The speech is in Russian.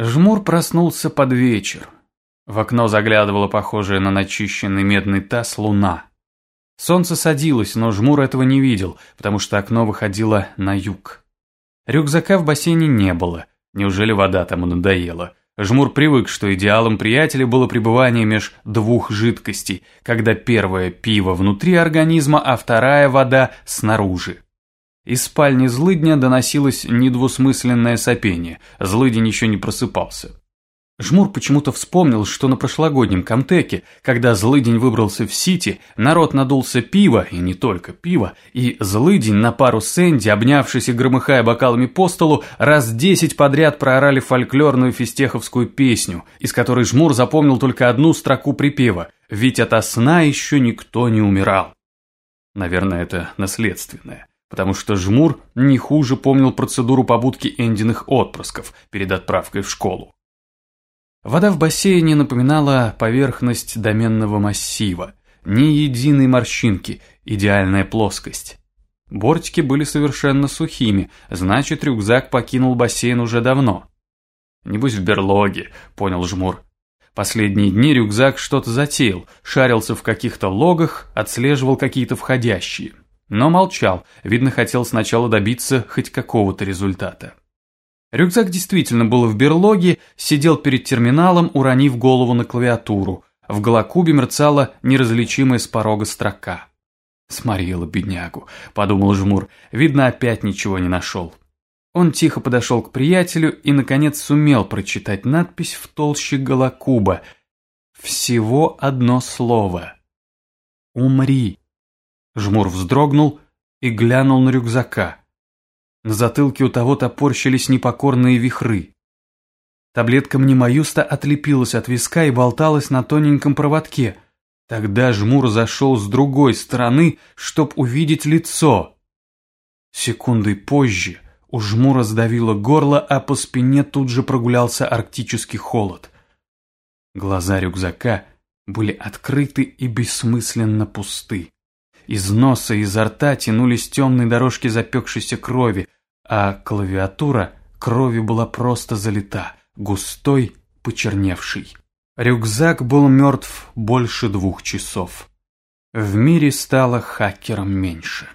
Жмур проснулся под вечер. В окно заглядывала похожая на начищенный медный таз луна. Солнце садилось, но Жмур этого не видел, потому что окно выходило на юг. Рюкзака в бассейне не было. Неужели вода тому надоела? Жмур привык, что идеалом приятеля было пребывание меж двух жидкостей, когда первая пиво внутри организма, а вторая вода снаружи. Из спальни злыдня доносилось недвусмысленное сопение. Злыдень еще не просыпался. Жмур почему-то вспомнил, что на прошлогоднем Комтеке, когда Злыдень выбрался в Сити, народ надулся пива, и не только пива, и Злыдень на пару с Энди, обнявшись и громыхая бокалами по столу, раз десять подряд проорали фольклорную фистеховскую песню, из которой Жмур запомнил только одну строку припева «Ведь ото сна еще никто не умирал». Наверное, это наследственное потому что Жмур не хуже помнил процедуру побудки Эндиных отпрысков перед отправкой в школу. Вода в бассейне напоминала поверхность доменного массива, ни единой морщинки, идеальная плоскость. Бортики были совершенно сухими, значит, рюкзак покинул бассейн уже давно. «Небось в берлоге», — понял Жмур. Последние дни рюкзак что-то затеял, шарился в каких-то логах, отслеживал какие-то входящие но молчал, видно, хотел сначала добиться хоть какого-то результата. Рюкзак действительно был в берлоге, сидел перед терминалом, уронив голову на клавиатуру. В голокубе мерцала неразличимая с порога строка. «Сморила беднягу», — подумал Жмур, видно, опять ничего не нашел. Он тихо подошел к приятелю и, наконец, сумел прочитать надпись в толще голокуба. Всего одно слово. «Умри». Жмур вздрогнул и глянул на рюкзака. На затылке у того топорщились непокорные вихры. Таблетка мнемоюста отлепилась от виска и болталась на тоненьком проводке. Тогда Жмур зашел с другой стороны, чтоб увидеть лицо. Секундой позже у Жмура сдавило горло, а по спине тут же прогулялся арктический холод. Глаза рюкзака были открыты и бессмысленно пусты. Из носа и изо рта тянулись темные дорожки запекшейся крови, а клавиатура кровью была просто залита, густой, почерневший. Рюкзак был мертв больше двух часов. В мире стало хакером меньше.